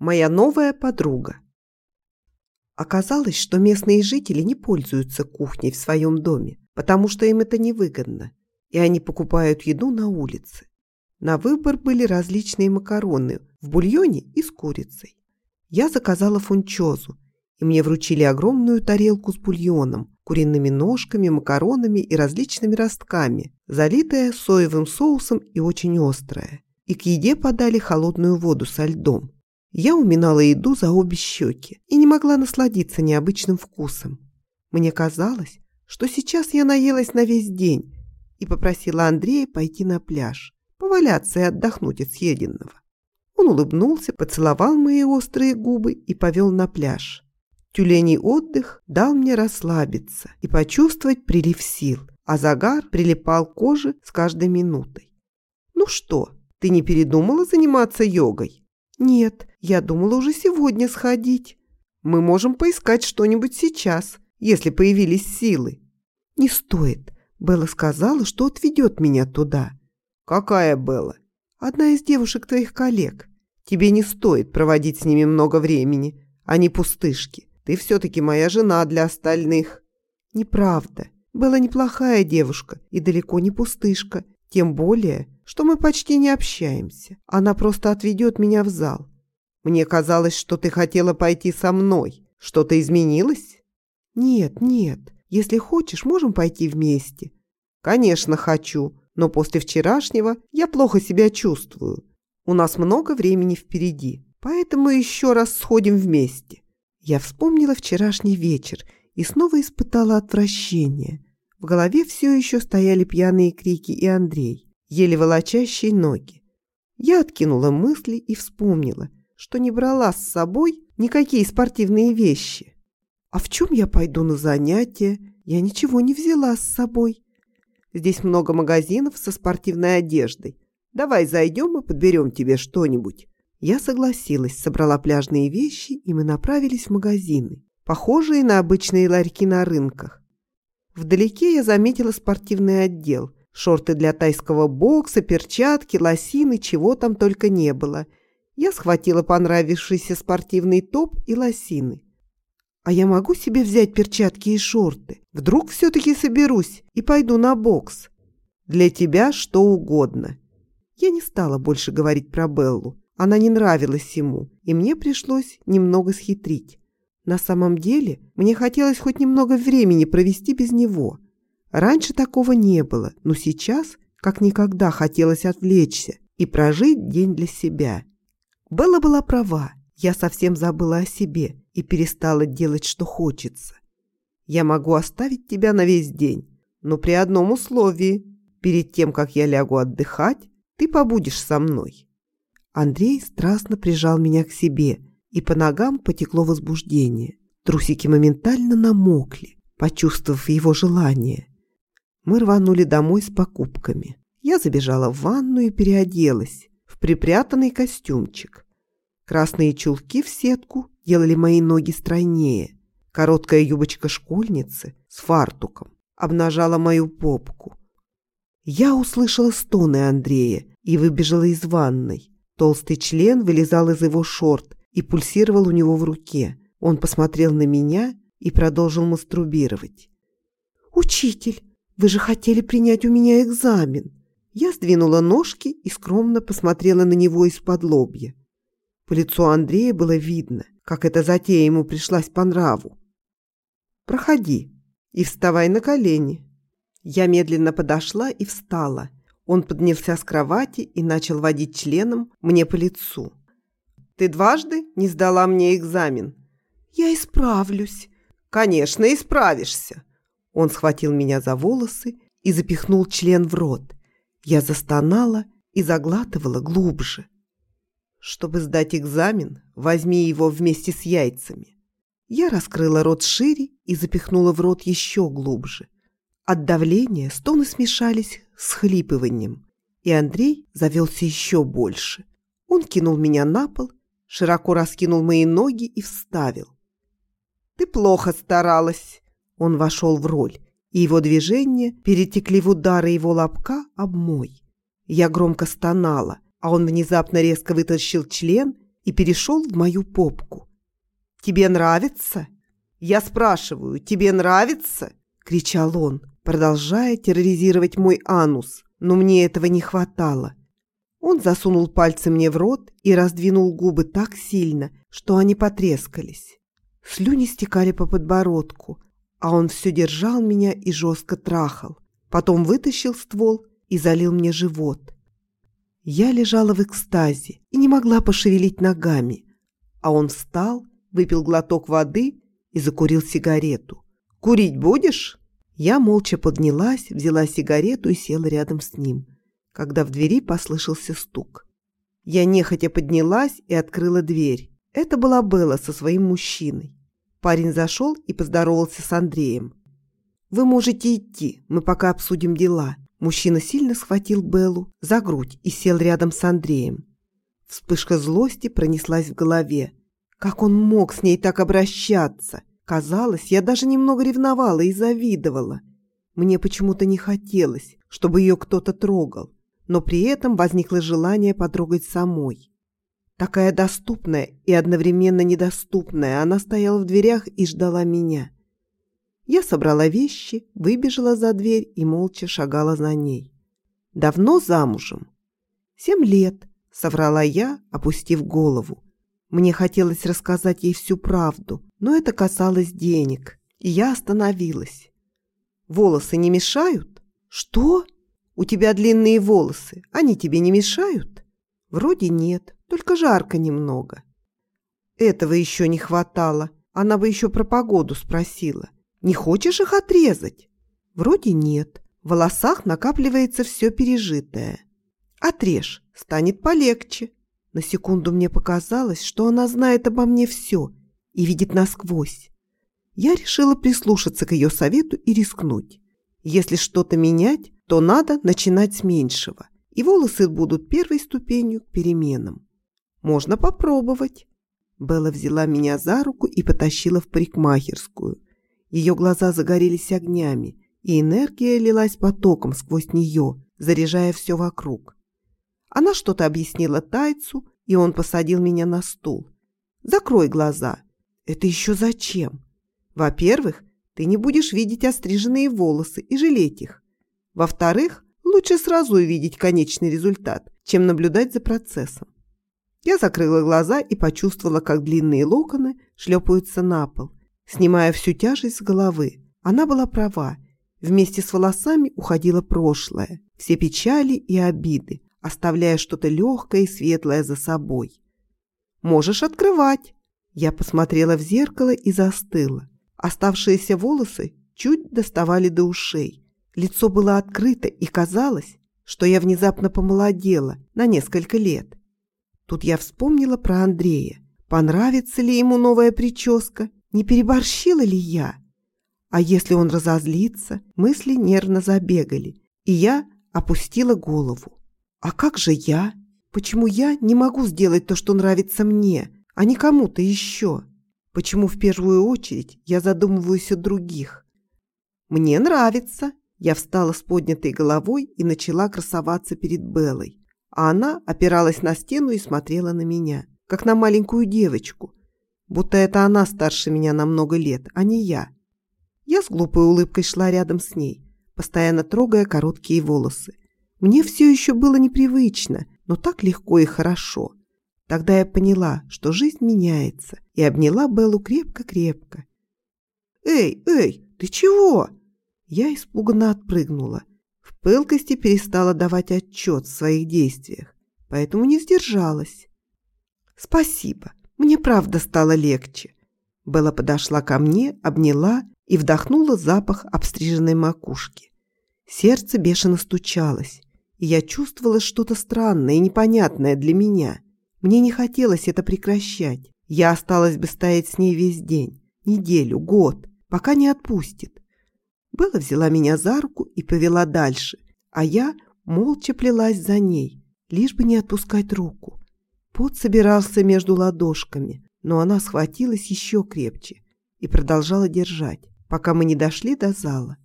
Моя новая подруга. Оказалось, что местные жители не пользуются кухней в своем доме, потому что им это невыгодно, и они покупают еду на улице. На выбор были различные макароны в бульоне и с курицей. Я заказала фунчозу, и мне вручили огромную тарелку с бульоном, куриными ножками, макаронами и различными ростками, залитая соевым соусом и очень острая. И к еде подали холодную воду со льдом. Я уминала еду за обе щеки и не могла насладиться необычным вкусом. Мне казалось, что сейчас я наелась на весь день и попросила Андрея пойти на пляж, поваляться и отдохнуть от съеденного. Он улыбнулся, поцеловал мои острые губы и повел на пляж. Тюленей отдых дал мне расслабиться и почувствовать прилив сил, а загар прилипал к коже с каждой минутой. «Ну что, ты не передумала заниматься йогой?» «Нет, я думала уже сегодня сходить». «Мы можем поискать что-нибудь сейчас, если появились силы». «Не стоит. Белла сказала, что отведет меня туда». «Какая Белла?» «Одна из девушек твоих коллег. Тебе не стоит проводить с ними много времени. Они пустышки. Ты все-таки моя жена для остальных». «Неправда. Белла неплохая девушка и далеко не пустышка. Тем более, что мы почти не общаемся. Она просто отведет меня в зал. Мне казалось, что ты хотела пойти со мной. Что-то изменилось? Нет, нет. Если хочешь, можем пойти вместе. Конечно, хочу, но после вчерашнего я плохо себя чувствую. У нас много времени впереди, поэтому еще раз сходим вместе. Я вспомнила вчерашний вечер и снова испытала отвращение. В голове все еще стояли пьяные крики и Андрей еле волочащие ноги. Я откинула мысли и вспомнила, что не брала с собой никакие спортивные вещи. А в чем я пойду на занятия? Я ничего не взяла с собой. Здесь много магазинов со спортивной одеждой. Давай зайдем и подберем тебе что-нибудь. Я согласилась, собрала пляжные вещи, и мы направились в магазины, похожие на обычные ларьки на рынках. Вдалеке я заметила спортивный отдел – Шорты для тайского бокса, перчатки, лосины, чего там только не было. Я схватила понравившийся спортивный топ и лосины. А я могу себе взять перчатки и шорты? Вдруг все-таки соберусь и пойду на бокс? Для тебя что угодно. Я не стала больше говорить про Беллу. Она не нравилась ему, и мне пришлось немного схитрить. На самом деле, мне хотелось хоть немного времени провести без него – Раньше такого не было, но сейчас как никогда хотелось отвлечься и прожить день для себя. Белла была права, я совсем забыла о себе и перестала делать, что хочется. Я могу оставить тебя на весь день, но при одном условии. Перед тем, как я лягу отдыхать, ты побудешь со мной. Андрей страстно прижал меня к себе, и по ногам потекло возбуждение. Трусики моментально намокли, почувствовав его желание. Мы рванули домой с покупками. Я забежала в ванну и переоделась в припрятанный костюмчик. Красные чулки в сетку делали мои ноги стройнее. Короткая юбочка школьницы с фартуком обнажала мою попку. Я услышала стоны Андрея и выбежала из ванной. Толстый член вылезал из его шорт и пульсировал у него в руке. Он посмотрел на меня и продолжил мастурбировать. «Учитель, вы же хотели принять у меня экзамен. Я сдвинула ножки и скромно посмотрела на него из-под лобья. По лицу Андрея было видно, как эта затея ему пришлась по нраву. «Проходи и вставай на колени». Я медленно подошла и встала. Он поднялся с кровати и начал водить членом мне по лицу. «Ты дважды не сдала мне экзамен?» «Я исправлюсь». «Конечно, исправишься. Он схватил меня за волосы и запихнул член в рот. Я застонала и заглатывала глубже. Чтобы сдать экзамен, возьми его вместе с яйцами. Я раскрыла рот шире и запихнула в рот еще глубже. От давления стоны смешались с хлипыванием, и Андрей завелся еще больше. Он кинул меня на пол, широко раскинул мои ноги и вставил. «Ты плохо старалась», он вошел в роль, и его движения перетекли в удары его лобка об мой. Я громко стонала, а он внезапно резко вытащил член и перешел в мою попку. «Тебе нравится?» «Я спрашиваю, тебе нравится?» – кричал он, продолжая терроризировать мой анус, но мне этого не хватало. Он засунул пальцы мне в рот и раздвинул губы так сильно, что они потрескались. Слюни стекали по подбородку, а он все держал меня и жестко трахал. Потом вытащил ствол и залил мне живот. Я лежала в экстазе и не могла пошевелить ногами, а он встал, выпил глоток воды и закурил сигарету. «Курить будешь?» Я молча поднялась, взяла сигарету и села рядом с ним, когда в двери послышался стук. Я нехотя поднялась и открыла дверь. Это была Белла со своим мужчиной. Парень зашел и поздоровался с Андреем. «Вы можете идти, мы пока обсудим дела». Мужчина сильно схватил Беллу за грудь и сел рядом с Андреем. Вспышка злости пронеслась в голове. Как он мог с ней так обращаться? Казалось, я даже немного ревновала и завидовала. Мне почему-то не хотелось, чтобы ее кто-то трогал, но при этом возникло желание потрогать самой. Такая доступная и одновременно недоступная, она стояла в дверях и ждала меня. Я собрала вещи, выбежала за дверь и молча шагала за ней. «Давно замужем?» «Семь лет», — соврала я, опустив голову. Мне хотелось рассказать ей всю правду, но это касалось денег, и я остановилась. «Волосы не мешают?» «Что? У тебя длинные волосы, они тебе не мешают?» «Вроде нет, только жарко немного». Этого еще не хватало, она бы еще про погоду спросила. Не хочешь их отрезать? Вроде нет. В волосах накапливается все пережитое. Отрежь, станет полегче. На секунду мне показалось, что она знает обо мне все и видит насквозь. Я решила прислушаться к ее совету и рискнуть. Если что-то менять, то надо начинать с меньшего, и волосы будут первой ступенью к переменам. Можно попробовать. Белла взяла меня за руку и потащила в парикмахерскую – ее глаза загорелись огнями, и энергия лилась потоком сквозь нее, заряжая все вокруг. Она что-то объяснила тайцу, и он посадил меня на стул. «Закрой глаза». «Это еще зачем?» «Во-первых, ты не будешь видеть остриженные волосы и жалеть их. Во-вторых, лучше сразу увидеть конечный результат, чем наблюдать за процессом». Я закрыла глаза и почувствовала, как длинные локоны шлепаются на пол, снимая всю тяжесть с головы. Она была права. Вместе с волосами уходило прошлое, все печали и обиды, оставляя что-то легкое и светлое за собой. «Можешь открывать!» Я посмотрела в зеркало и застыла. Оставшиеся волосы чуть доставали до ушей. Лицо было открыто, и казалось, что я внезапно помолодела на несколько лет. Тут я вспомнила про Андрея. Понравится ли ему новая прическа не переборщила ли я? А если он разозлится, мысли нервно забегали, и я опустила голову. А как же я? Почему я не могу сделать то, что нравится мне, а не кому-то еще? Почему в первую очередь я задумываюсь о других? Мне нравится. Я встала с поднятой головой и начала красоваться перед Беллой. А она опиралась на стену и смотрела на меня, как на маленькую девочку, будто это она старше меня на много лет, а не я. Я с глупой улыбкой шла рядом с ней, постоянно трогая короткие волосы. Мне все еще было непривычно, но так легко и хорошо. Тогда я поняла, что жизнь меняется, и обняла Беллу крепко-крепко. «Эй, эй, ты чего?» Я испуганно отпрыгнула. В пылкости перестала давать отчет в своих действиях, поэтому не сдержалась. «Спасибо. Мне правда стало легче. Белла подошла ко мне, обняла и вдохнула запах обстриженной макушки. Сердце бешено стучалось, и я чувствовала что-то странное и непонятное для меня. Мне не хотелось это прекращать. Я осталась бы стоять с ней весь день, неделю, год, пока не отпустит. Белла взяла меня за руку и повела дальше, а я молча плелась за ней, лишь бы не отпускать руку. Пот собирался между ладошками, но она схватилась еще крепче и продолжала держать, пока мы не дошли до зала.